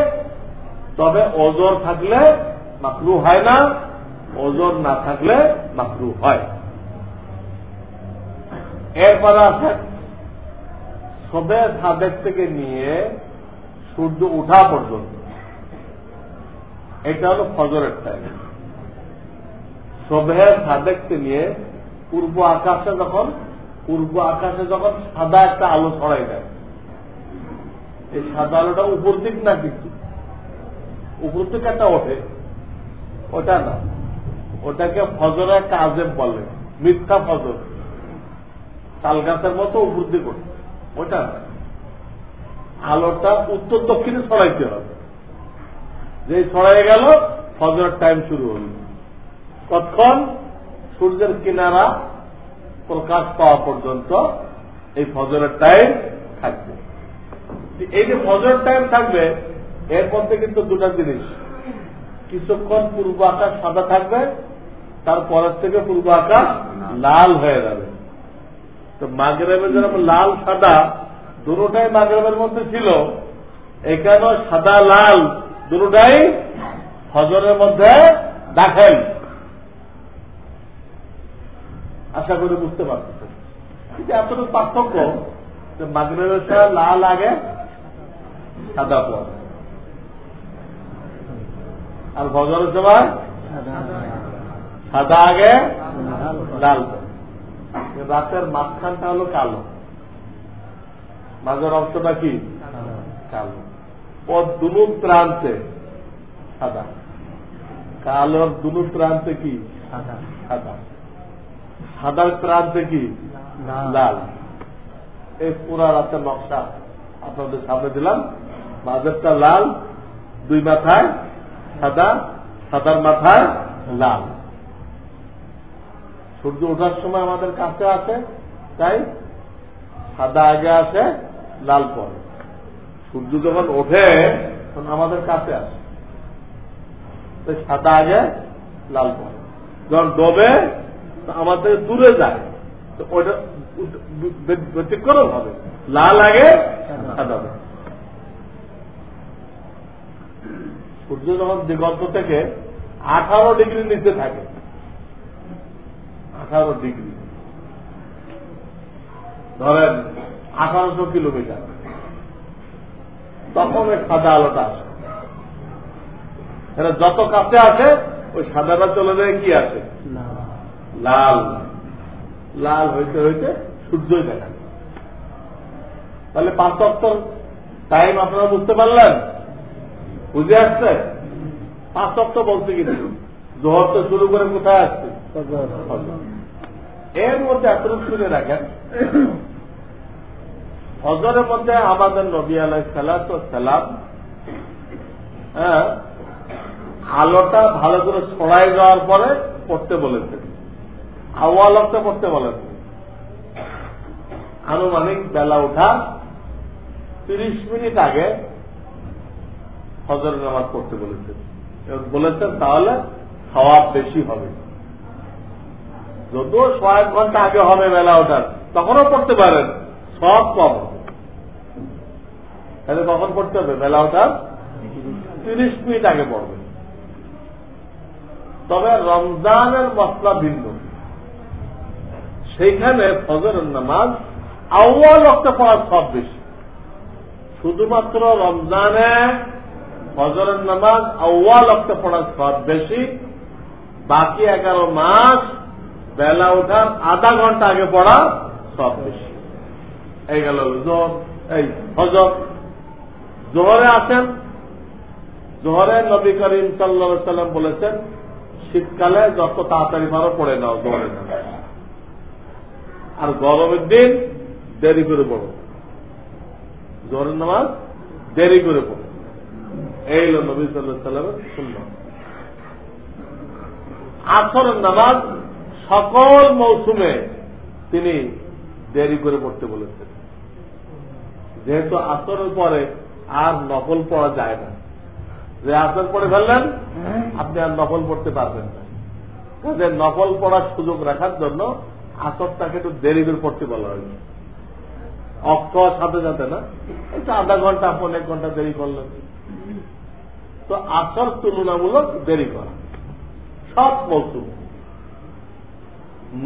তবে ওজোর থাকলে মাকরু হয় না, ওজোর না থাকলে মাকরু হয়। এরপরে আছে, সবে সাদেক থেকে নিয়ে সূর্য উঠা পর্যন্ত। এটা হলো ফজরের টাইম সবের সাদেককে নিয়ে পূর্ব আকাশে যখন, পূর্ব আকাশে যখন সাদা একটা আলো ছড়াই দেয় এই সাদা আলোটা উপর দিক না কিছু উপর দিকে একটা ওঠে। ওটা না। ওটাকে ফজরের একটা আজেব বলে। মিথ্যা ফজর। তাল গাছের মতো উপর দিক ওঠে। ওটা না। আলোটা উত্তর দক্ষিণে ছড়াইতে হবে। যে ছড়াই গেল, ফজরের টাইম শুরু হল। কতক্ষণ? সূর্যের কিনারা প্রকাশ পাওয়া পর্যন্ত এই ফজরের টাইম থাকবে। এই যে ফজরের টাইম থাকবে এর মধ্যে কিন্তু দুটা জিনিস। কিছুক্ষণ পূর্ব আকাশ সাদা থাকবে, তারপরের থেকে পূর্ব আকাশ লাল হয়ে যাবে। তো মাগরেবে যেরকম লাল, সাদা দুটাই মাগরেবের মধ্যে ছিল। এখানেও সাদা, লাল দুটাই ফজরের মধ্যে দেখেন আশা করি বুঝতে পারতেছেন কিন্তু এতটুকু পার্থক্য যে মাগরেবের লাল আগে সাদা পর আর ফজরের সময় সাদা আগে লাল রাতের মাঝখানটা হলো কালো। মাঝের অংশটা কি? কালো। ও দুনু প্রান্তে সাদা। কালোর দুনু প্রান্তে কি? সাদা। সাদার প্রান্তে কি? লাল। এই পুরা রাতের নকশা আপনাদের সামনে দিলাম। মাঝেরটা লাল, দুই মাথায় সাদা, সাদার মাথায় লাল। সূর্য ওঠার সময় আমাদের কাছে আছে, তাই সাদা আগে আসে লাল পরে। সূর্য যখন ওঠে, তখন আমাদের কাছে আসে সাদা আগে, লাল পরে। যখন ডোবে আমাদের দূরে যায়। তো ওইটা ব্যতিক্রম হবে লাল আগে, সাদা। সূর্য যখন দিগন্ত থেকে আঠারো ডিগ্রি নিচে থাকে। আঠারো ডিগ্রি। ধরেন আঠারোশো কিলোমিটার। তখন ওই সাদা আলোটা আসে। এটা যত কাছে আছে ওই সাদাটা চলে যায় কি আছে লাল। লাল। হইতে হইতে সূর্যই দেখা তাহলে পাঁচ অক্টর টাইম আপনারা বুঝতে পারলেন? বুঝে আসছে? পাঁচ অক্টর বলতে কিন্তু জোহর তো শুরু করে কোথায় আসছে? এর মধ্যে এতটুকু শুনে রাখেন হজরের মধ্যে আমাদের নবী আলাই সালাত ও সালাম হ্যাঁ আলোটা ভালো করে ছড়াই যাওয়ার পরে পড়তে বলেছেন। আওয়ালকটা পড়তে বলেছেন। আনুমানিক বেলা ওঠা তিরিশ মিনিট আগে হজর নামাজ পড়তে বলেছেন। বলেছেন, তাহলে সওয়াব বেশি হবে। যদিও ছয় ঘণ্টা আগে হবে বেলা ওঠার, তখনও পড়তে পারেন সব কম তাহলে কখন পড়তে হবে? বেলা ওঠার তিরিশ মিনিট আগে পড়বে। তবে রমজানের মশলা ভিন্ন। সেইখানে ফজরের নামাজ আউ্য়াল অক্টে পড়ার সব বেশি। শুধুমাত্র রমজানে ফজরের নামাজ আউ্য়াল অক্টে পড়ার সব বেশি। বাকি এগারো মাস বেলা ওঠার আধা ঘণ্টা আগে পড়া সব বেশি। এই গেল এই হজর। জোহরে আছেন জোহরে নবী করিম সাল্লা সাল্লাম বলেছেন, শীতকালে যত তাড়াতাড়ি পারো পড়ে নাও জোহরে আর গরমের দিন দেরি করে পড়ো। জোহরের নামাজ দেরি করে পড়ো। এই হল নবী সাল্লামের শূন্য আসরের নামাজ সকল মৌসুমে তিনি দেরি করে পড়তে বলেছেন। যেহেতু আসরের পরে আর নকল পড়া যায় না। যে আসর পড়ে ফেললেন, আপনি আর নকল পড়তে পারবেন না। কাজে নকল পড়ার সুযোগ রাখার জন্য আসরটাকে একটু দেরি করে পড়তে বলা হয়েছে অক্ষ সাথে সাথে না, একটু আধা ঘণ্টা এক ঘণ্টা দেরি করলেন। তো আসর তুলনামূলক দেরি করা। সব মৌসুম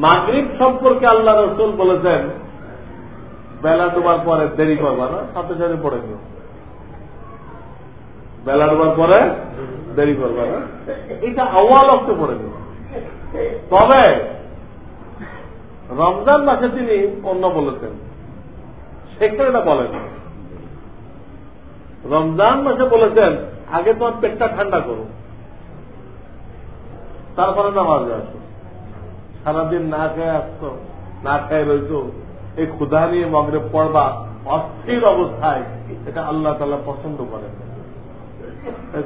মাগরীব সম্পর্কে আল্লাহ রসুল বলেছেন, বেলা ডুবার পরে দেরি করবা না, সাথে সাথে পড়ে নিও। বেলা ডুবার পরে দেরি করবা না, এটা আওয়াল অর্থে পড়ে নিও। তবে রমজান মাসে তিনি অন্য বলেছেন, সেখানে এটা বলেন। রমজান মাসে বলেছেন আগে তোমার পেটটা ঠান্ডা করো। তারপরে নামাজ আসো। সারাদিন না খেয়ে আসতো না খেয়ে রইতো এই ক্ষুধা নিয়ে মগরে পড়বা অস্থির অবস্থায়, এটা আল্লাহ তালা পছন্দ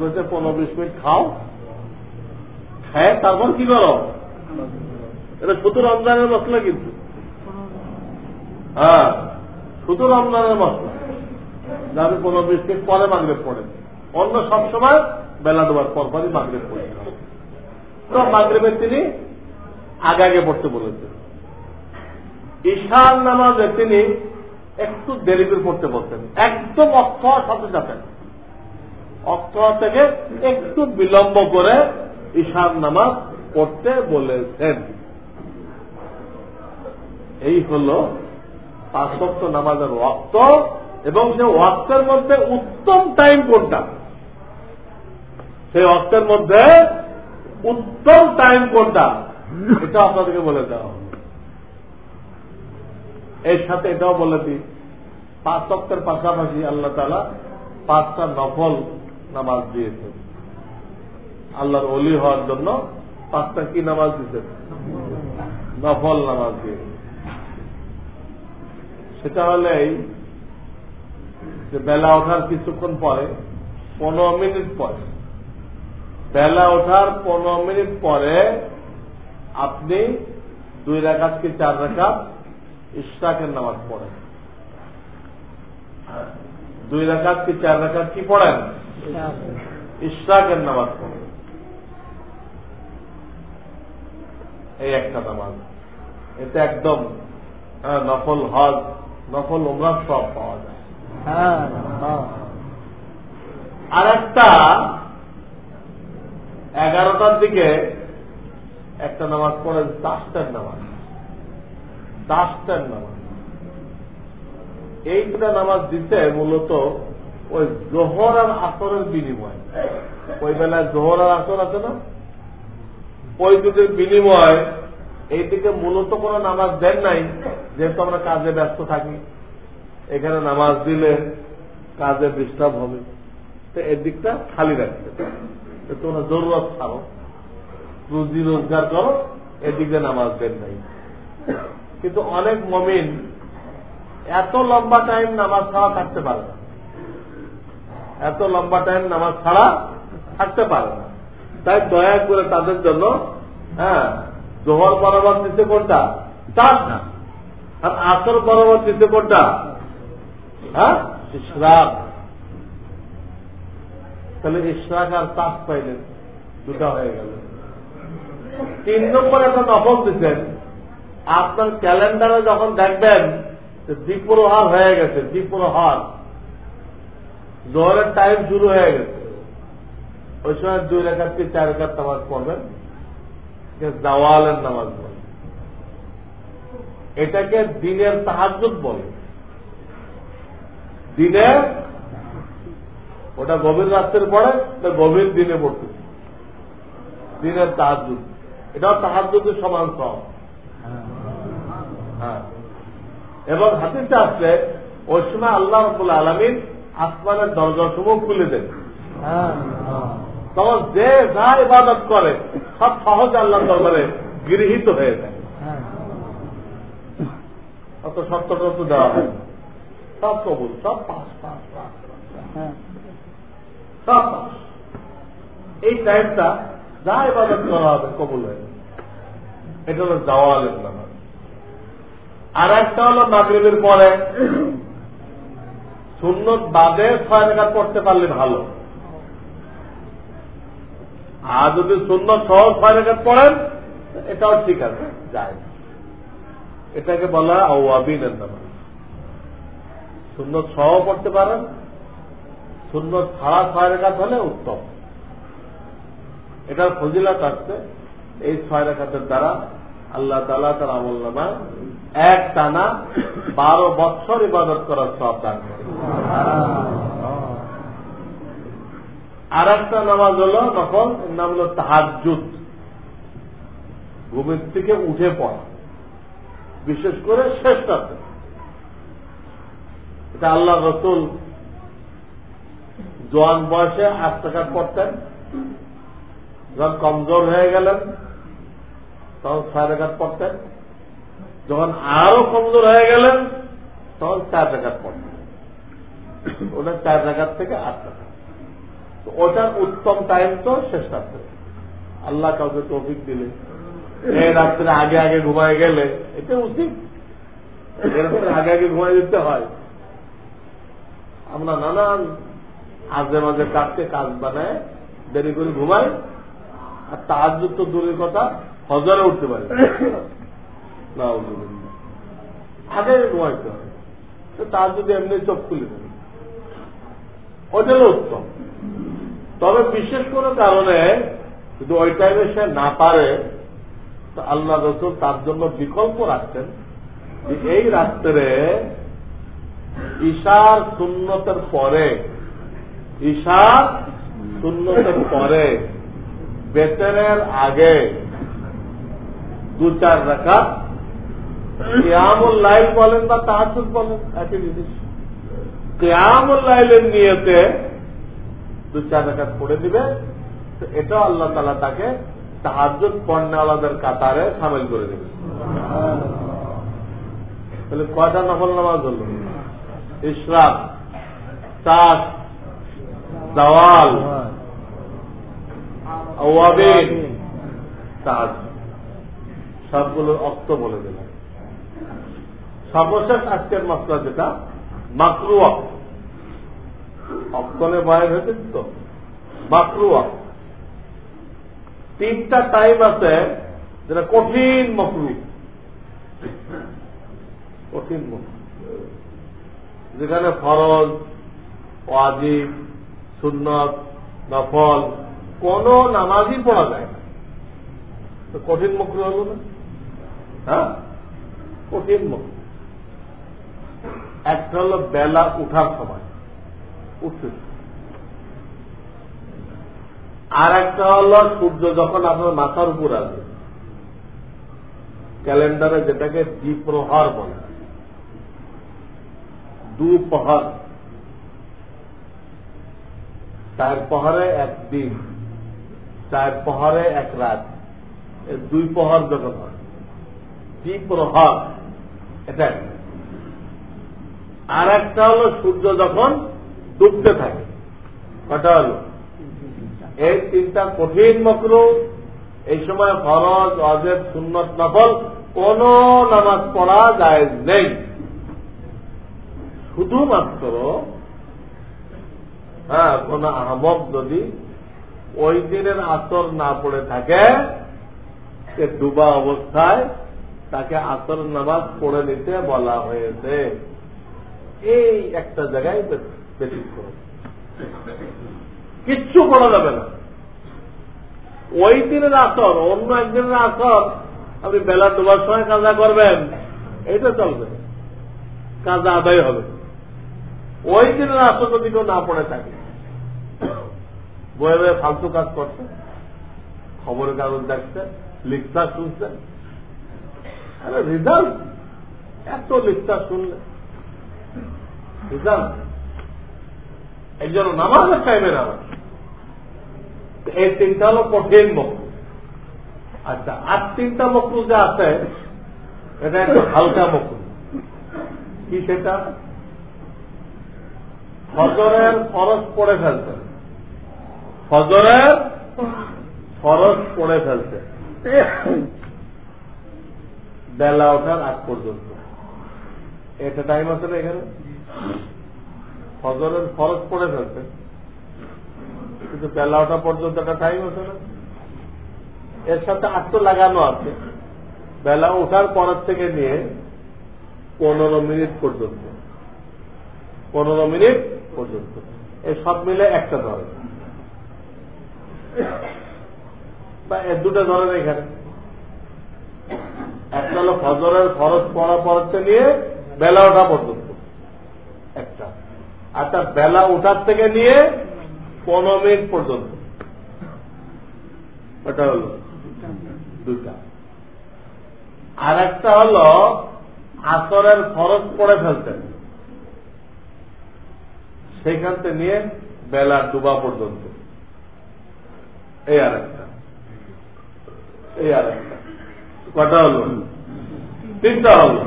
বলছে, পনেরো বিশ মিনিট খাও, খায় তারপর কি করো? এটা শুধু রমজানের মশলা কিন্তু। হ্যাঁ শুধু রমজানের মশলা। যাতে পনেরো বিশ মিনিট পরে মাগরে পড়েন অন্য সবসময় বেলা দেওয়ার পর পরই মাগরে পড়ে তো মাগরেবের তিনি আগে আগে পড়তে বলেছেন। ঈশান নামাজে তিনি একটু দেরি করে পড়তে বলতেন। একদম অর্থ সাথে সাথে অর্থ থেকে একটু বিলম্ব করে ঈশান নামাজ পড়তে বলেছেন। এই হল পাঁচক্ত নামাজের ওয়াক্ত এবং সে ওয়াক্তের মধ্যে উত্তম টাইম কোনটা? সেই ওয়াক্তের মধ্যে উত্তম টাইম কোনটা? এটা আপনাদেরকে বলে দেওয়া এর সাথে এটাও বলে দিই, পাঁচ অক্টের পাশাপাশি আল্লাহ তালা পাঁচটা নফল নামাজ দিয়েছেন। আল্লাহর অলি হওয়ার জন্য পাঁচটা কি নামাজ দিতেন নফল নামাজ দিয়েছেন। সেটা হলে এই যে বেলা ওঠার কিছুক্ষণ পরে, পনেরো মিনিট পরে বেলা ওঠার পনেরো মিনিট পরে আপনি দুই রাখাত কি চার রাখাত ইশরাকের নামাজ পড়েন? দুই রাখাত কি চার রাখাত কি পড়েন? ইশরাকের নামাজ পড়েন। এই একটা নামাজ। এটা একদম হ্যাঁ, নফল হজ নফল উমরা সব পাওয়া যায়। আর একটা এগারোটার দিকে একটা নামাজ পড়েন, দাসটার নামাজ। দাসটার নামাজ। এই দুটা নামাজ দিতে মূলত ওই জোহর আর আসরের বিনিময়। ওই বেলায় জোহর আর আসর আছে না? ওই দুটোর বিনিময় এই দিকে মূলত কোন নামাজ দেন নাই, যেহেতু আমরা কাজে ব্যস্ত থাকি। এখানে নামাজ দিলে কাজে ডিস্টার্ব হবে। তো এর দিকটা খালি রাখতে তোমরা জরুরত ছাড়ো। রুজি রোজগার করো, এদিকে নামাজ দেন নাই। কিন্তু অনেক মমিন এত লম্বা টাইম নামাজ ছাড়া থাকতে পারে না। এত লম্বা টাইম নামাজ ছাড়া থাকতে পারে না। তাই দয়া করে তাদের জন্য হ্যাঁ জোহর বরাবর দিতে কোনটা? চার না। আর আসর বরাবর দিতে কোনটা? হ্যাঁ? তাহলে ইশরাক আর চাষ পাইলেন। দুটা হয়ে গেল। তিন নম্বর একটা নফল দিচ্ছেন আপনার ক্যালেন্ডারে যখন দেখবেন দ্বীপ্রহার হয়ে গেছে, দ্বীপ্রহার। জোহরের টাইম শুরু হয়ে গেছে। ওই সময় দুই রেখার থেকে চার রেখার নামাজ পড়বেন? জাওয়ালের নামাজ বলে এটাকে দিনের তাহাজুদ বলে। দিনে ওটা গভীর রাত্রের পরে গভীর দিনে পড়তে। দিনের তাহাজুদ এটাও তাহাজুদের সমান সব হ্যাঁ। এবং হাতিতে আসলে ওই সময় আল্লাহ রবুল্লা আলমিন আসমানের দরজা সমূহ খুলে দেন। তখন যে যা ইবাদত করে সব সহজ আল্লাহ দরবারে গৃহীত হয়ে যায়। অত সত্য তত্ত্ব দেওয়া হয় সব কবুল সব পাস পাস সব পাস এই টাইমটা যা ইবাদত করা হবে, কবুল হয়ে এটা হলো জাওয়ালের নামাজ। আর একটা হলো মাগরীবের পরে। সুন্নত বাদে ছয় রেখাত পড়তে পারলে ভালো। আর যদি সুন্নত সহ ছয় রেখাত পড়েন, এটাও ঠিক আছে, যায়। এটাকে বলা আওয়াবিনের নামাজ। সুন্নত সহ পড়তে পারেন সুন্নত ছাড়া ছয় রেখাত হলে উত্তম। এটার ফজিলাত আসছে এই ছয় রেখাতের দ্বারা আল্লাহ তালা তার আমল নামা এক টানা বারো বছর ইবাদত করার সব দান আর একটা নামাজ হল তখন নাম হল তাহাজুদ ঘুমের থেকে উঠে পড়া। বিশেষ করে শেষ রাতে। এটা আল্লাহ রসুল জোয়ান বয়সে টাকা পড়তেন যখন কমজোর হয়ে গেলেন, তখন ছয় রেখাত পড়তেন। যখন আরও কমজোর হয়ে গেলেন, তখন চার রেখাত পড়তেন। ওটা চার রেখাত থেকে আট টাকা ওটার উত্তম টাইম তো শেষ রাত্রে। আল্লাহ কাউকে তৌফিক দিলে। এই রাত্রে আগে আগে ঘুমায় গেলে, এটা উচিত। রাত্রে আগে আগে ঘুমায় দিতে হয়। আমরা নানান আজে মাঝে কাজকে কাজ বানায়, দেরি করে ঘুমাই আর তার তো দূরের কথা, হজরে উঠতে পারে না। আগে ঘুমাইতে হবে। তার যদি এমনি চোখ খুলে দেবে। ওটা উত্তম। তবে বিশেষ কোনো কারণে যদি ওই টাইমে সে না পারে, তো আল্লাহ রসুল তার জন্য বিকল্প রাখছেন এই রাত্রে ঈশার শূন্যতের পরে ঈশার শূন্যতের পরে, বেতনের আগে দু চার রাখা কেয়ামুল লাইল বলেন বা তাহাজুদ বলেন, একই জিনিস। কেয়ামুল লাইলের নিয়েতে দু চার রাখাত পড়ে দিবে, তো এটাও আল্লাহ তালা তাকে তাহাজুদ পণ্যওয়ালাদের কাতারে সামিল করে দেবে। তাহলে কয়টা নফল নামাজ হল? ইসরাক চাষ জওয়াল আওয়াবিন তাজ সবগুলোর অক্ত বলে দিলাম। সর্বশেষ আজকের মশলা যেটা মাকরু অক্ত অক্তনে বয়ান হয়েছে তো। মাকরু তিনটা টাইম আছে যেটা কঠিন মকরু। কঠিন মকরু। যেখানে ফরজ, ওয়াজিব সুন্নত, নফল, কোন নামাজই পড়া যায় না। তো কঠিন মকরু হল না? হ্যাঁ? কঠিন মকরু একটা হলো বেলা উঠার সময়। উঠতে আর একটা হল সূর্য যখন আপনার মাথার উপর আসবে। ক্যালেন্ডারে যেটাকে দ্বিপ্রহর বলে। দুপহর চার পহরে এক দিন, চার পহরে এক রাত দুই পহর যখন হয়। দ্বিপ্রহর এটা আর একটা হলো সূর্য যখন ডুবতে থাকে। কটা হলো? এই তিনটা কঠিন মকরু, এই সময় ফরজ অজেব সুন্নত, নফল, কোন নামাজ পড়া যায় নেই। শুধুমাত্র হ্যাঁ কোন আহমদ যদি ওই দিনের আসর না পড়ে থাকে, সে ডুবা অবস্থায় তাকে আসর নামাজ পড়ে নিতে বলা হয়েছে। এই একটা জায়গায় ব্যতিক্রম। কিচ্ছু করা যাবে না। ওই দিনের আসর, অন্য একদিনের আসর, আপনি বেলা ডোবার সময় কাজা করবেন এটা চলবে। কাজা আদায় হবে। ওই দিনের আসর যদি কেউ না পড়ে থাকে বয়ে বয়ে ফালতু কাজ করছে। খবরের কাগজ দেখছে লিখতা শুনছে। আরে রিজাল্ট এত লিখতা শুনলে। রিজাল্ট এই জন্য নামাজের টাইমে নামাজ এই তিনটা হলো কঠিন মকরু আচ্ছা আর তিনটা মকরু যে আছে, এটা একটু হালকা মকরু কি সেটা? ফজরের ফরজ পড়ে ফেলতে ফজরের ফরজ পড়ে ফেলতে বেলা ওঠার আগ পর্যন্ত। এটা টাইম আছে এখানে? ফজরের ফরজ পড়ে ফেলতে কিন্তু বেলা ওঠা পর্যন্ত একটা টাইম আছে না? এর সাথে আত্ম লাগানো আছে। বেলা ওঠার পরের থেকে নিয়ে পনেরো মিনিট পর্যন্ত। পনেরো মিনিট পর্যন্ত। এই সব মিলে একটা ধরে বা দুটো ধরেন এখানে। একটা হলো ফজরের খরচ পড়া পড়তে নিয়ে বেলা ওঠা পর্যন্ত। একটা। আচ্ছা বেলা ওঠার থেকে নিয়ে পনেরো মিনিট পর্যন্ত। ওটা হলো দুটা আর একটা হলো আসরের খরচ পড়ে ফেলতেন সেইখান থেকে নিয়ে বেলা ডুবা পর্যন্ত। এই আর এই আর কটা হলো? তিনটা হলো।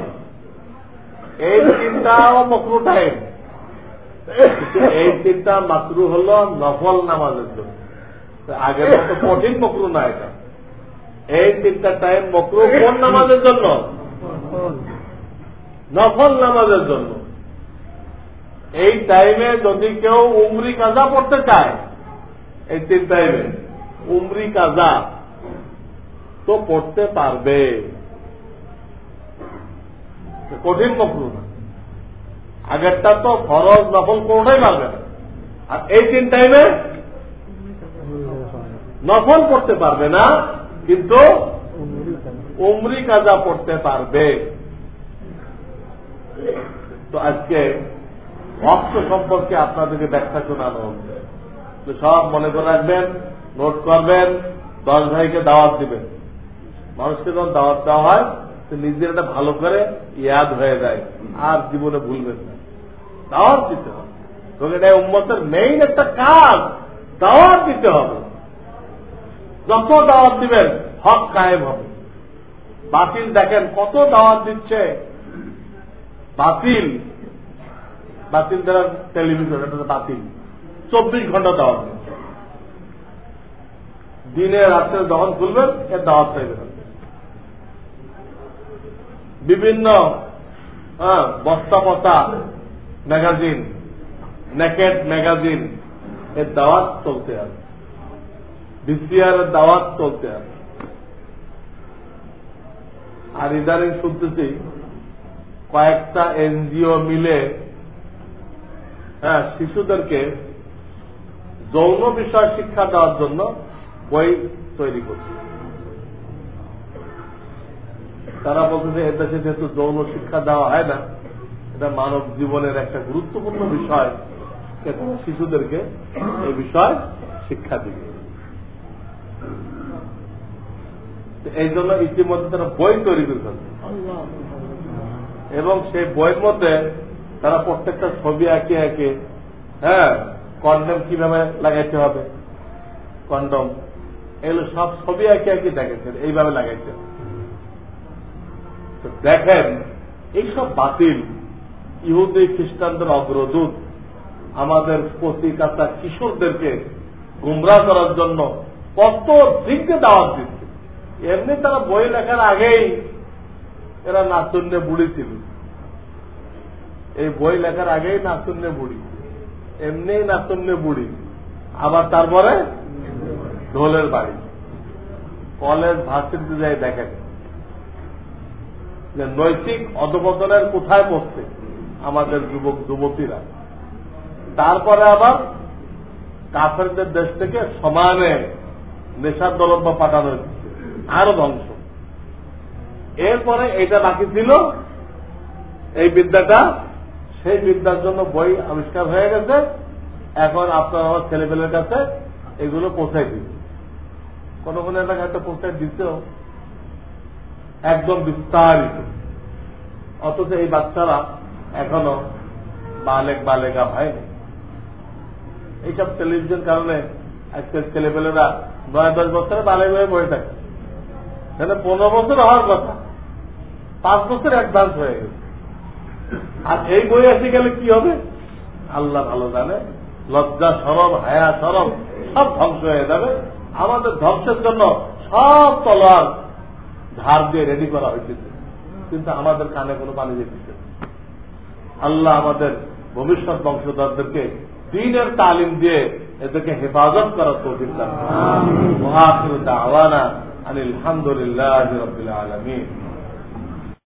এই তিনটাও মকরু টাইম এই তিনটা মাকরু হলো নফল নামাজের জন্য। আগের মতো কঠিন মকরু না এটা। এই তিনটা টাইম মকরু কোন নামাজের জন্য? নফল নামাজের জন্য। এই টাইমে যদি কেউ উমরি কাজা পড়তে চায়, এই তিন টাইমে উমরি কাজা। তো পড়তে পারবে। কঠিন মকরু না। আগেরটা তো ফরজ নফল কোনটাই পারবে না। আর এই তিন টাইমে নফল পড়তে পারবে না, কিন্তু উমরি কাজা পড়তে পারবে। তো আজকে ভক্ত সম্পর্কে আপনাদেরকে ব্যাখ্যা শোনানো হচ্ছে সব মনে করে রাখবেন নোট করবেন, দশ ভাইকে দাওয়াত দিবেন। মানুষকে যখন দাওয়াত দেওয়া হয় তো নিজের এটা ভালো করে ইয়াদ হয়ে যায়, আর জীবনে ভুলবেন না। দাওয়াত দিতে হবে। তবে এটা উম্মতের মেইন একটা কাজ, দাওয়াত দিতে হবে। যত দাওয়াত দিবেন, হক কায়েম হবে। বাতিল দেখেন কত দাওয়াত দিচ্ছে। বাতিল বাতিল দ্বারা টেলিভিশন এটা বাতিল। চব্বিশ ঘণ্টা দাওয়াত দিচ্ছে। দিনে রাত্রে যখন খুলবেন এর দাওয়াত পাইবেন বিভিন্ন হ্যাঁ, বস্তা পচা ম্যাগাজিন নেকেট ম্যাগাজিন এর দাওয়াত চলতে হবে বিসিআর এর দাওয়াত চলতে হবে আর ইদানিং শুনতেছি কয়েকটা এনজিও মিলে হ্যাঁ শিশুদেরকে যৌন বিষয় শিক্ষা দেওয়ার জন্য বই তৈরি করছে। তারা বলছে যে এদেশে যেহেতু যৌন শিক্ষা দেওয়া হয় না, এটা মানব জীবনের একটা গুরুত্বপূর্ণ বিষয় শিশুদেরকে এই বিষয় শিক্ষা দিবে। এই জন্য ইতিমধ্যে তারা বই তৈরি করে ফেলছে। এবং সেই বইয়ের মধ্যে তারা প্রত্যেকটা ছবি আঁকে আঁকে হ্যাঁ কন্ডম কীভাবে লাগাইতে হবে? কন্ডম। এগুলো সব ছবি আঁকে আঁকে দেখেছেন এইভাবে তো দেখেন, এইসব বাতিল। ইহুদি খ্রিস্টানদের অগ্রদূত, আমাদের পত্রিকাতা কিশোরদেরকে গুমরা করার জন্য কত দিককে দাওয়াত দিচ্ছে। এমনি তারা বই লেখার আগেই এরা নাচুন্যে বুড়ি ছিল। এই বই লেখার আগেই নাচুন্যে বুড়ি। এমনি নাচুন্যে বুড়ি। আবার তারপরে ঢোলের বাড়ি। কলেজ, ভার্সিটিতে যাই দেখেন। যে নৈতিক অধপতনের কোথায় পড়ছে আমাদের যুবক, যুবতীরা। তারপরে আবার কাফেরদের দেশ থেকে সমানে নেশার দ্রব্য পাঠানো হচ্ছে, আরও ধ্বংস। এরপরে এটা বাকি ছিল, এই বিদ্যাটা। সেই বিদ্যার জন্য বই আবিষ্কার হয়ে গেছে। এখন আপনার আমার ছেলেপেলের কাছে এগুলো পৌঁছাই দিচ্ছে কোন কোন এলাকায় তো পৌঁছাই দিতেও একদম বিস্তারিত। অথচ এই বাচ্চারা এখনও বালেক বালেকা হয়নি। এইসব টেলিভিশন কারণে আজকের ছেলেপেলেরা নয়, দশ বছরে বালে হয়ে বসে থাকে। তাহলে পনেরো বছর হওয়ার কথা। পাঁচ বছর অ্যাডভান্স হয়ে গেছে। আর এই বই এসে গেলে কি হবে? আল্লাহ ভালো জানে, লজ্জা সরব হায়া সরব সব ধ্বংস হয়ে যাবে। আমাদের ধ্বংসের জন্য সব তলার ধার দিয়ে রেডি করা হয়েছে কিন্তু আমাদের কানে কোনো পানি যেতেছে আল্লাহ আমাদের ভবিষ্যৎ বংশধরদেরকে দিনের তালিম দিয়ে এদেরকে হেফাজত করার তৌফিক দান আওয়ানা আলহামদুলিল্লাহ রবিল আলমী